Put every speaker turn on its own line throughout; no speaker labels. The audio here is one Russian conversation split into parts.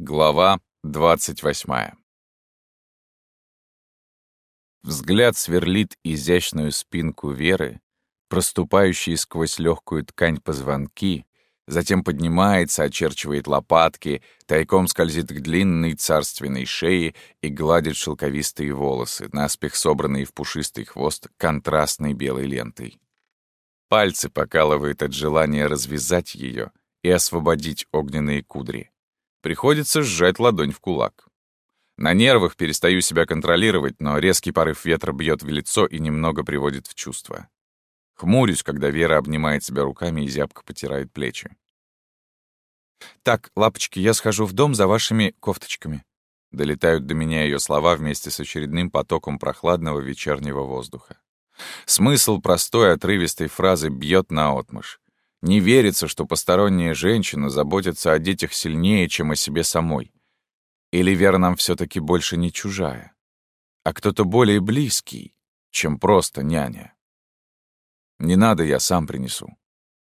Глава 28 Взгляд сверлит изящную спинку Веры, проступающие сквозь легкую ткань позвонки, затем поднимается, очерчивает лопатки, тайком скользит к длинной царственной шее и гладит шелковистые волосы, наспех собранные в пушистый хвост контрастной белой лентой. Пальцы покалывает от желания развязать ее и освободить огненные кудри. Приходится сжать ладонь в кулак. На нервах перестаю себя контролировать, но резкий порыв ветра бьет в лицо и немного приводит в чувство. Хмурюсь, когда Вера обнимает себя руками и зябко потирает плечи. «Так, лапочки, я схожу в дом за вашими кофточками». Долетают до меня ее слова вместе с очередным потоком прохладного вечернего воздуха. Смысл простой отрывистой фразы бьет наотмашь. Не верится, что посторонняя женщина заботится о детях сильнее, чем о себе самой. Или Вера нам все таки больше не чужая, а кто-то более близкий, чем просто няня. Не надо, я сам принесу.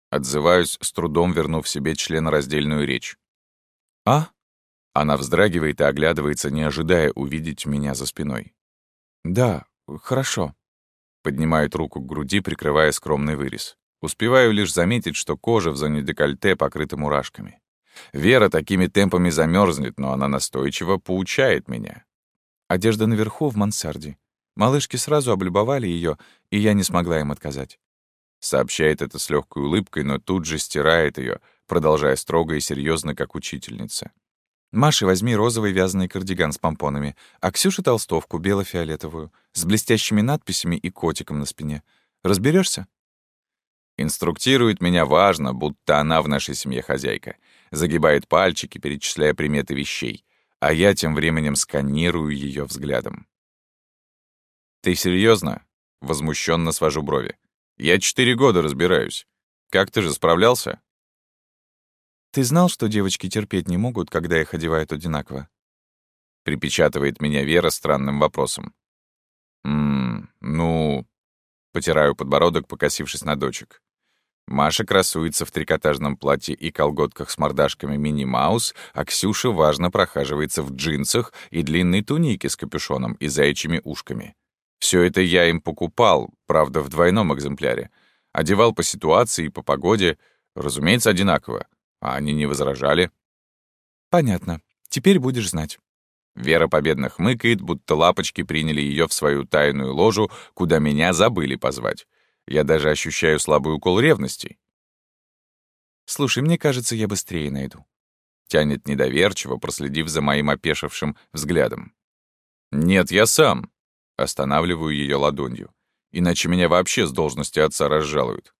Отзываюсь, с трудом вернув себе членораздельную речь. «А?» Она вздрагивает и оглядывается, не ожидая увидеть меня за спиной. «Да, хорошо». Поднимает руку к груди, прикрывая скромный вырез. Успеваю лишь заметить, что кожа в зоне декольте покрыта мурашками. Вера такими темпами замерзнет, но она настойчиво поучает меня. Одежда наверху в мансарде. Малышки сразу облюбовали ее, и я не смогла им отказать. Сообщает это с легкой улыбкой, но тут же стирает ее, продолжая строго и серьезно, как учительница. «Маша, возьми розовый вязаный кардиган с помпонами, а Ксюша — толстовку бело-фиолетовую, с блестящими надписями и котиком на спине. Разберешься? Инструктирует меня важно, будто она в нашей семье хозяйка. Загибает пальчики, перечисляя приметы вещей. А я тем временем сканирую ее взглядом. «Ты серьезно? Возмущенно свожу брови. «Я четыре года разбираюсь. Как ты же справлялся?» «Ты знал, что девочки терпеть не могут, когда их одевают одинаково?» Припечатывает меня Вера странным вопросом. «Ммм, ну...» Потираю подбородок, покосившись на дочек. Маша красуется в трикотажном платье и колготках с мордашками Мини-Маус, а Ксюша важно прохаживается в джинсах и длинной тунике с капюшоном и заячьими ушками. Все это я им покупал, правда, в двойном экземпляре. Одевал по ситуации и по погоде, разумеется, одинаково. А они не возражали. «Понятно. Теперь будешь знать». Вера победно хмыкает, будто лапочки приняли ее в свою тайную ложу, куда меня забыли позвать. Я даже ощущаю слабый укол ревности. «Слушай, мне кажется, я быстрее найду». Тянет недоверчиво, проследив за моим опешившим взглядом. «Нет, я сам». Останавливаю ее ладонью. Иначе меня вообще с должности отца разжалуют.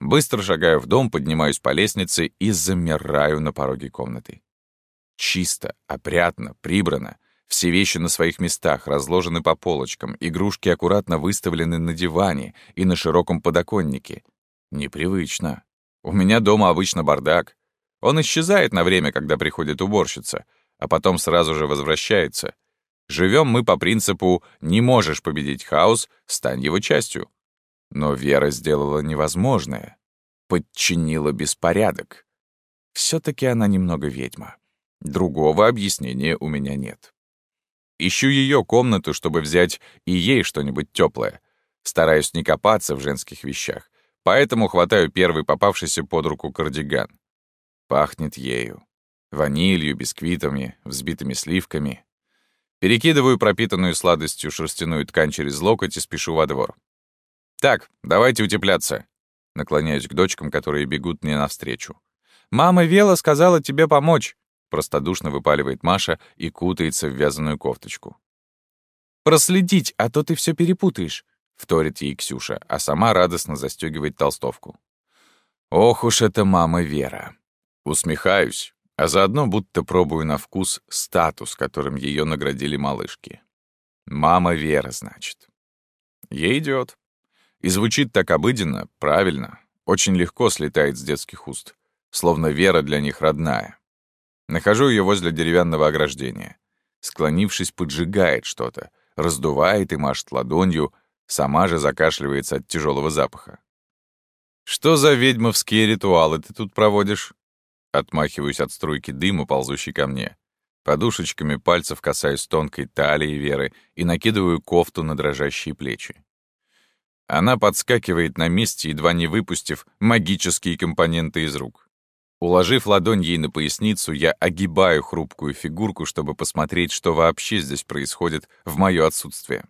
Быстро шагаю в дом, поднимаюсь по лестнице и замираю на пороге комнаты. Чисто, опрятно, прибрано. Все вещи на своих местах, разложены по полочкам, игрушки аккуратно выставлены на диване и на широком подоконнике. Непривычно. У меня дома обычно бардак. Он исчезает на время, когда приходит уборщица, а потом сразу же возвращается. Живем мы по принципу «не можешь победить хаос, стань его частью». Но Вера сделала невозможное. Подчинила беспорядок. все таки она немного ведьма. Другого объяснения у меня нет. Ищу ее комнату, чтобы взять и ей что-нибудь теплое. Стараюсь не копаться в женских вещах, поэтому хватаю первый попавшийся под руку кардиган. Пахнет ею. Ванилью, бисквитами, взбитыми сливками. Перекидываю пропитанную сладостью шерстяную ткань через локоть и спешу во двор. «Так, давайте утепляться». Наклоняюсь к дочкам, которые бегут мне навстречу. «Мама Вела сказала тебе помочь». Простодушно выпаливает Маша и кутается в вязаную кофточку. «Проследить, а то ты все перепутаешь», — вторит ей Ксюша, а сама радостно застегивает толстовку. «Ох уж это мама Вера!» Усмехаюсь, а заодно будто пробую на вкус статус, которым ее наградили малышки. «Мама Вера, значит». Ей идет. И звучит так обыденно, правильно, очень легко слетает с детских уст, словно Вера для них родная. Нахожу ее возле деревянного ограждения. Склонившись, поджигает что-то, раздувает и машет ладонью, сама же закашливается от тяжелого запаха. «Что за ведьмовские ритуалы ты тут проводишь?» Отмахиваюсь от струйки дыма, ползущей ко мне. Подушечками пальцев касаюсь тонкой талии Веры и накидываю кофту на дрожащие плечи. Она подскакивает на месте, едва не выпустив магические компоненты из рук. Уложив ладонь ей на поясницу, я огибаю хрупкую фигурку, чтобы посмотреть, что вообще здесь происходит в моё отсутствие.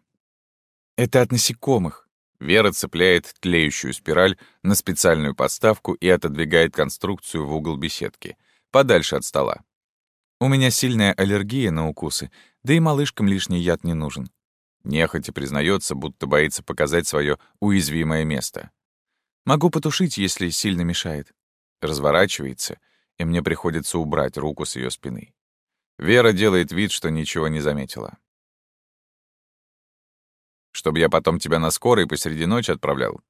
Это от насекомых. Вера цепляет тлеющую спираль на специальную подставку и отодвигает конструкцию в угол беседки, подальше от стола. У меня сильная аллергия на укусы, да и малышкам лишний яд не нужен. Нехотя признается, будто боится показать свое уязвимое место. Могу потушить, если сильно мешает. Разворачивается, и мне приходится убрать руку с ее спины. Вера делает вид, что ничего не заметила. «Чтобы я потом тебя на скорой посреди ночи отправлял?»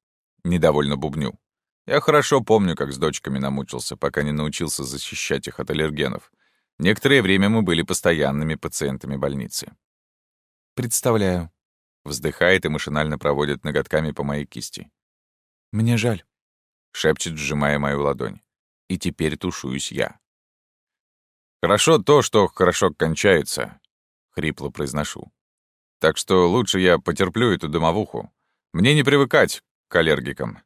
Недовольно бубню. Я хорошо помню, как с дочками намучился, пока не научился защищать их от аллергенов. Некоторое время мы были постоянными пациентами больницы. «Представляю», — вздыхает и машинально проводит ноготками по моей кисти. «Мне жаль», — шепчет, сжимая мою ладонь. И теперь тушуюсь я. «Хорошо то, что хорошо кончается», — хрипло произношу. «Так что лучше я потерплю эту домовуху. Мне не привыкать к аллергикам.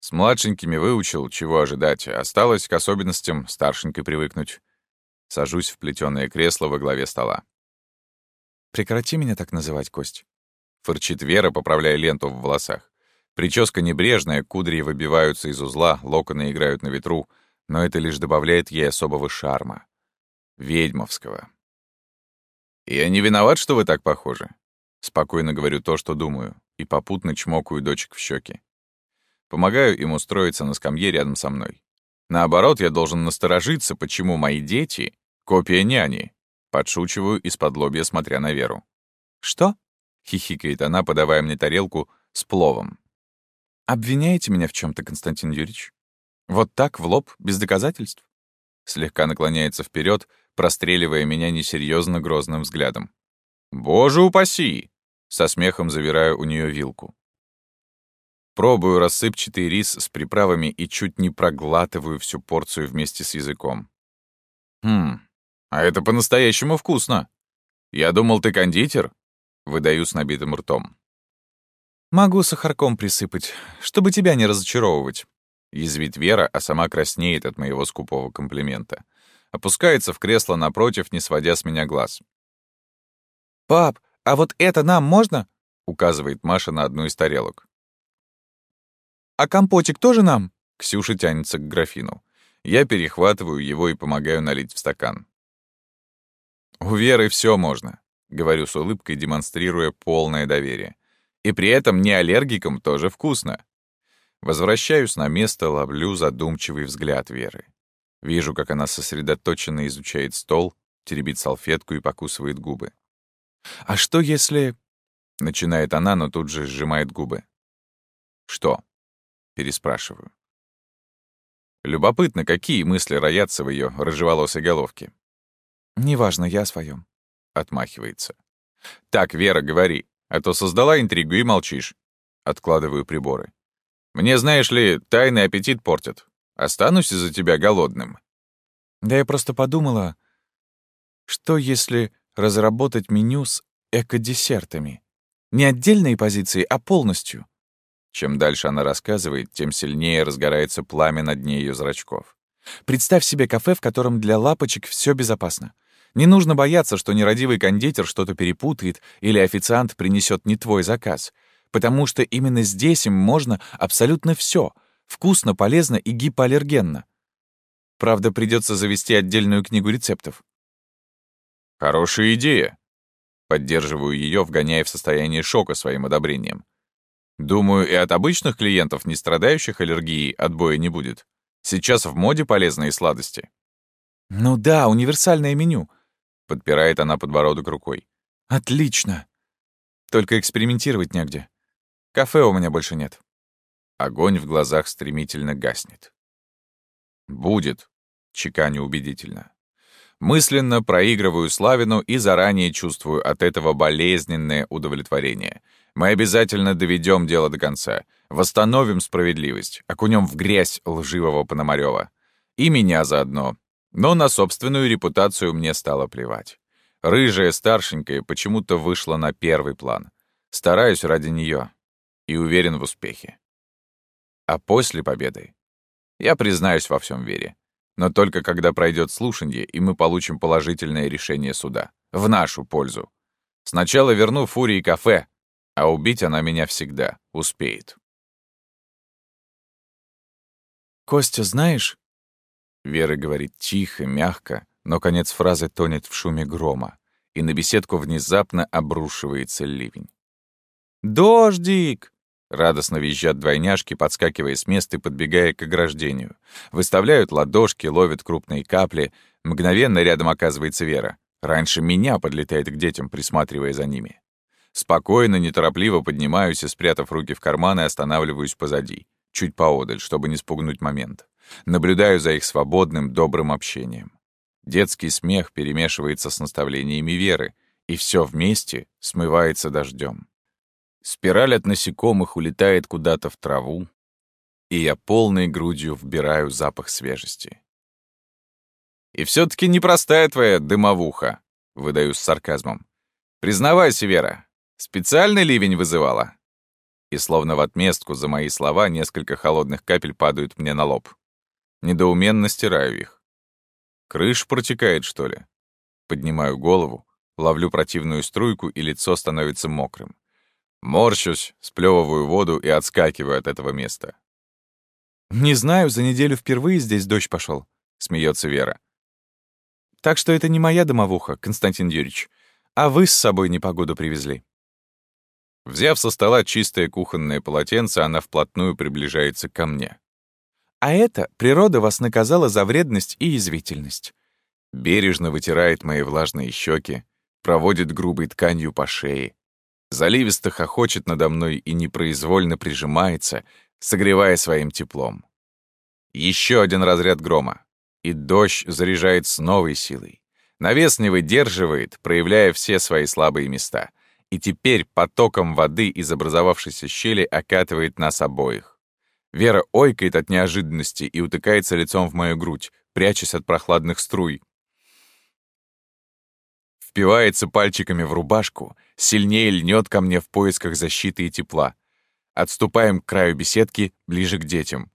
С младшенькими выучил, чего ожидать. Осталось к особенностям старшенькой привыкнуть. Сажусь в плетёное кресло во главе стола. «Прекрати меня так называть, Кость», — фырчит Вера, поправляя ленту в волосах. Прическа небрежная, кудри выбиваются из узла, локоны играют на ветру, но это лишь добавляет ей особого шарма. Ведьмовского. «Я не виноват, что вы так похожи?» Спокойно говорю то, что думаю, и попутно чмокаю дочек в щеки. Помогаю им устроиться на скамье рядом со мной. Наоборот, я должен насторожиться, почему мои дети Копия няни. Подшучиваю из-под лобья, смотря на Веру. «Что?» — хихикает она, подавая мне тарелку с пловом. «Обвиняете меня в чем то Константин Юрьевич? Вот так, в лоб, без доказательств?» Слегка наклоняется вперед, простреливая меня несерьезно грозным взглядом. «Боже упаси!» Со смехом завираю у нее вилку. Пробую рассыпчатый рис с приправами и чуть не проглатываю всю порцию вместе с языком. Хм, а это по-настоящему вкусно. Я думал, ты кондитер. Выдаю с набитым ртом. Могу сахарком присыпать, чтобы тебя не разочаровывать. Язвит Вера, а сама краснеет от моего скупого комплимента. Опускается в кресло напротив, не сводя с меня глаз. «Пап, а вот это нам можно?» — указывает Маша на одну из тарелок. «А компотик тоже нам?» — Ксюша тянется к графину. Я перехватываю его и помогаю налить в стакан. «У Веры все можно», — говорю с улыбкой, демонстрируя полное доверие. «И при этом не аллергикам тоже вкусно». Возвращаюсь на место, ловлю задумчивый взгляд Веры. Вижу, как она сосредоточенно изучает стол, теребит салфетку и покусывает губы. «А что если...» — начинает она, но тут же сжимает губы. «Что?» — переспрашиваю. Любопытно, какие мысли роятся в ее рыжеволосой головке. «Неважно, я о своем. отмахивается. «Так, Вера, говори, а то создала интригу и молчишь». Откладываю приборы. «Мне, знаешь ли, тайный аппетит портят. Останусь из-за тебя голодным». «Да я просто подумала, что если разработать меню с экодесертами? Не отдельные позиции, а полностью». Чем дальше она рассказывает, тем сильнее разгорается пламя на дне ее зрачков. Представь себе кафе, в котором для лапочек все безопасно. Не нужно бояться, что нерадивый кондитер что-то перепутает или официант принесет не твой заказ, потому что именно здесь им можно абсолютно все — вкусно, полезно и гипоаллергенно. Правда, придется завести отдельную книгу рецептов. Хорошая идея. Поддерживаю ее, вгоняя в состояние шока своим одобрением. Думаю, и от обычных клиентов, не страдающих аллергией, отбоя не будет. Сейчас в моде полезные сладости. Ну да, универсальное меню. Подпирает она подбородок рукой. Отлично. Только экспериментировать негде. Кафе у меня больше нет. Огонь в глазах стремительно гаснет. Будет, чеканю убедительно. Мысленно проигрываю Славину и заранее чувствую от этого болезненное удовлетворение. Мы обязательно доведем дело до конца, восстановим справедливость, окунем в грязь лживого Пономарёва. И меня заодно. Но на собственную репутацию мне стало плевать. Рыжая старшенькая почему-то вышла на первый план. Стараюсь ради нее и уверен в успехе. А после победы я признаюсь во всем вере. Но только когда пройдет слушанье, и мы получим положительное решение суда. В нашу пользу. Сначала верну Фурии кафе, а убить она меня всегда успеет.
«Костя, знаешь...»
Вера говорит тихо, мягко, но конец фразы тонет в шуме грома, и на беседку внезапно обрушивается ливень.
«Дождик!»
Радостно визжат двойняшки, подскакивая с места и подбегая к ограждению. Выставляют ладошки, ловят крупные капли. Мгновенно рядом оказывается Вера. Раньше меня подлетает к детям, присматривая за ними. Спокойно, неторопливо поднимаюсь и, спрятав руки в карманы, останавливаюсь позади, чуть поодаль, чтобы не спугнуть момент. Наблюдаю за их свободным, добрым общением. Детский смех перемешивается с наставлениями Веры, и все вместе смывается дождем. Спираль от насекомых улетает куда-то в траву, и я полной грудью вбираю запах свежести. «И все таки непростая твоя дымовуха», — выдаю с сарказмом. «Признавайся, Вера, специальный ливень вызывала?» И словно в отместку за мои слова несколько холодных капель падают мне на лоб. Недоуменно стираю их. Крыш протекает, что ли? Поднимаю голову, ловлю противную струйку, и лицо становится мокрым. Морщусь, сплевываю воду и отскакиваю от этого места.
«Не знаю, за неделю впервые здесь дождь пошел, смеется Вера. «Так что это не моя домовуха, Константин Юрьевич, а вы с собой непогоду привезли».
Взяв со стола чистое кухонное полотенце, она вплотную приближается ко мне.
«А это природа вас наказала за вредность и язвительность».
Бережно вытирает мои влажные щеки, проводит грубой тканью по шее, заливисто хохочет надо мной и непроизвольно прижимается, согревая своим теплом. Еще один разряд грома, и дождь заряжает с новой силой. Навес не выдерживает, проявляя все свои слабые места, и теперь потоком воды из образовавшейся щели окатывает нас обоих. Вера ойкает от неожиданности и утыкается лицом в мою грудь, прячась от прохладных струй, впивается пальчиками в рубашку, сильнее льнет ко мне в поисках защиты и тепла. Отступаем к краю беседки, ближе к детям.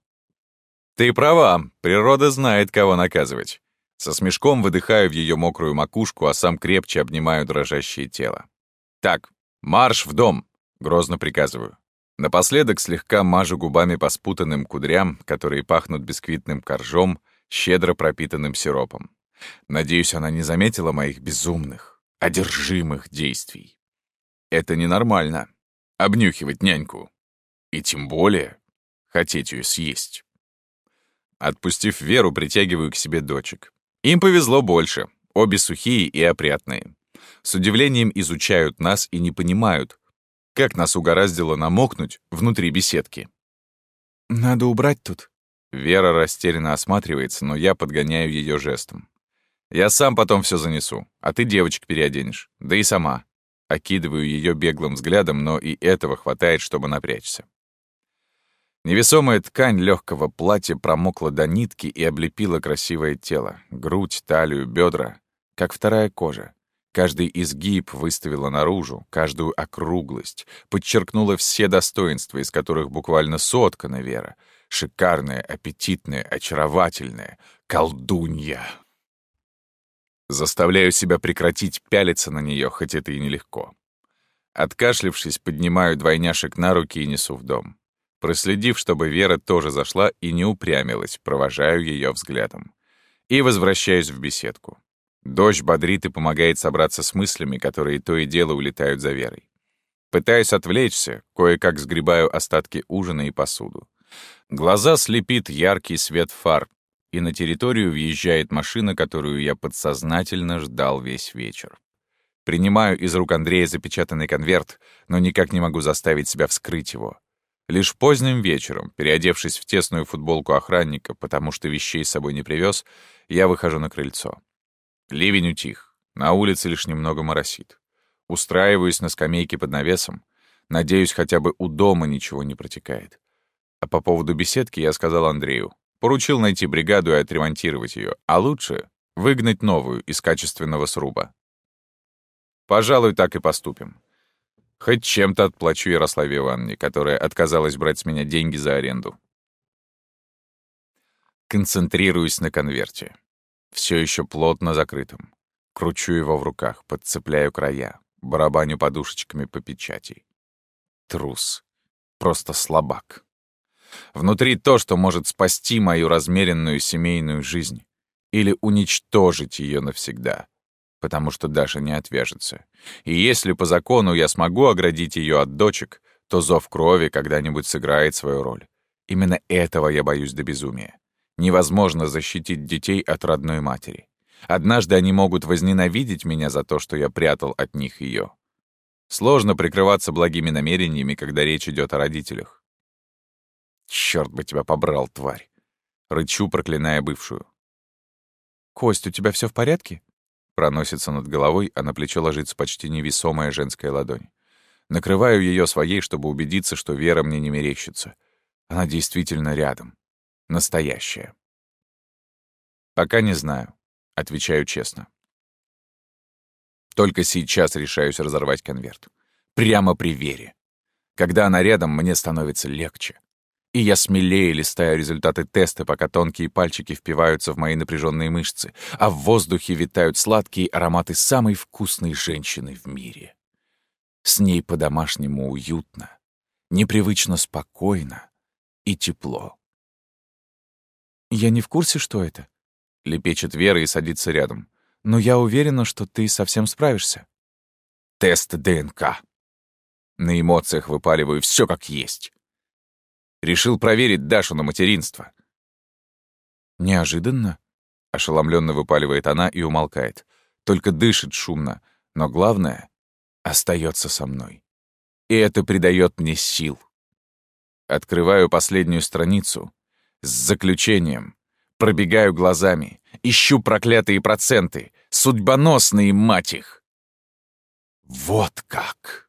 «Ты права, природа знает, кого наказывать». Со смешком выдыхаю в ее мокрую макушку, а сам крепче обнимаю дрожащее тело. «Так, марш в дом!» — грозно приказываю. Напоследок слегка мажу губами по спутанным кудрям, которые пахнут бисквитным коржом, щедро пропитанным сиропом. Надеюсь, она не заметила моих безумных, одержимых действий. Это ненормально — обнюхивать няньку. И тем более хотеть ее съесть. Отпустив Веру, притягиваю к себе дочек. Им повезло больше, обе сухие и опрятные. С удивлением изучают нас и не понимают, как нас угораздило намокнуть внутри беседки.
«Надо убрать тут».
Вера растерянно осматривается, но я подгоняю ее жестом. Я сам потом все занесу, а ты девочек переоденешь. Да и сама. Окидываю ее беглым взглядом, но и этого хватает, чтобы напрячься. Невесомая ткань легкого платья промокла до нитки и облепила красивое тело, грудь, талию, бедра, как вторая кожа. Каждый изгиб выставила наружу, каждую округлость, подчеркнула все достоинства, из которых буквально соткана Вера. Шикарная, аппетитная, очаровательная, колдунья. Заставляю себя прекратить пялиться на нее, хоть это и нелегко. Откашлившись, поднимаю двойняшек на руки и несу в дом. Проследив, чтобы Вера тоже зашла и не упрямилась, провожаю ее взглядом. И возвращаюсь в беседку. Дождь бодрит и помогает собраться с мыслями, которые то и дело улетают за Верой. Пытаюсь отвлечься, кое-как сгребаю остатки ужина и посуду. Глаза слепит яркий свет фар, и на территорию въезжает машина, которую я подсознательно ждал весь вечер. Принимаю из рук Андрея запечатанный конверт, но никак не могу заставить себя вскрыть его. Лишь поздним вечером, переодевшись в тесную футболку охранника, потому что вещей с собой не привез, я выхожу на крыльцо. Ливень утих, на улице лишь немного моросит. Устраиваюсь на скамейке под навесом, надеюсь, хотя бы у дома ничего не протекает. А по поводу беседки я сказал Андрею, Поручил найти бригаду и отремонтировать ее, а лучше выгнать новую из качественного сруба. Пожалуй, так и поступим. Хоть чем-то отплачу Ярославе Ивановне, которая отказалась брать с меня деньги за аренду. Концентрируюсь на конверте. Все еще плотно закрытым. Кручу его в руках, подцепляю края, барабаню подушечками по печати. Трус. Просто слабак. Внутри то, что может спасти мою размеренную семейную жизнь или уничтожить ее навсегда, потому что Даша не отвяжется. И если по закону я смогу оградить ее от дочек, то зов крови когда-нибудь сыграет свою роль. Именно этого я боюсь до безумия. Невозможно защитить детей от родной матери. Однажды они могут возненавидеть меня за то, что я прятал от них ее. Сложно прикрываться благими намерениями, когда речь идет о родителях. Черт бы тебя побрал, тварь. Рычу, проклиная бывшую.
«Кость, у тебя все в порядке?» Проносится над головой, а на плечо ложится почти невесомая женская ладонь. Накрываю ее своей, чтобы убедиться, что Вера мне не мерещится. Она действительно рядом. Настоящая. Пока не знаю. Отвечаю честно. Только сейчас решаюсь разорвать конверт. Прямо при Вере. Когда она рядом, мне становится легче. И я смелее листаю результаты теста, пока тонкие пальчики впиваются в мои напряженные мышцы, а в воздухе витают сладкие ароматы самой вкусной женщины в мире. С ней по-домашнему уютно, непривычно спокойно и тепло. «Я не в курсе, что это», — лепечет Вера и садится рядом. «Но я уверена, что ты совсем справишься».
«Тест ДНК». На эмоциях выпаливаю все как есть. Решил проверить Дашу на материнство.
«Неожиданно?» — ошеломленно выпаливает она и умолкает. Только дышит шумно, но главное — остается со мной. И это придает мне сил. Открываю последнюю страницу с заключением, пробегаю глазами, ищу проклятые проценты, судьбоносные, мать их. Вот как!